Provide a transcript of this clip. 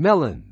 Melon.